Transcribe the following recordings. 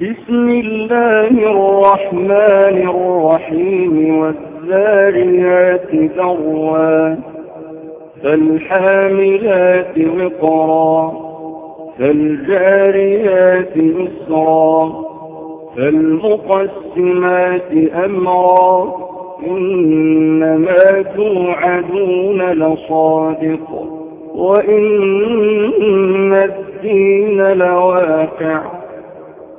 بسم الله الرحمن الرحيم والذاريات ذروا فالحاملات وقرا فالجاريات يسرا فالمقسمات أمرا إنما توعدون لصادق وإن الدين لواقع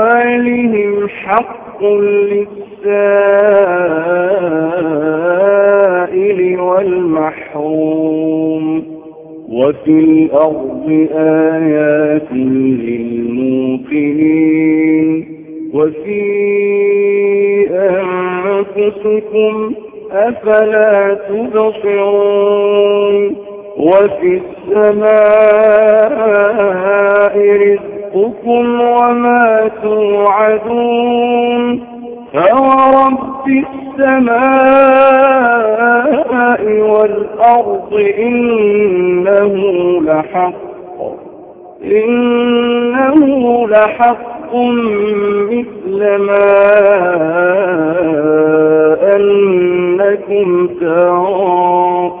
أموالهم حق للسائل والمحروم. وفي الأرض آيات للموقنين. وفي أنفسكم أفلا تبصرون. وفي السماء رزقكم وما توعدون فورب السماء والأرض إنه لحق إنه لحق مثل ما أنكم تنطقون.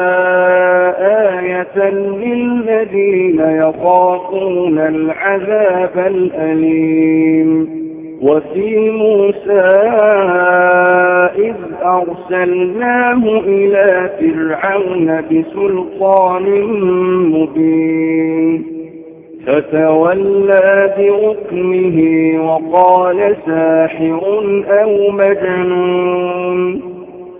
للذين يخافون العذاب الأليم. وفي موسى إذ أرسلناه إلى فرعون بسلطان مبين. فتولى بركنه وقال ساحر أو مجنون.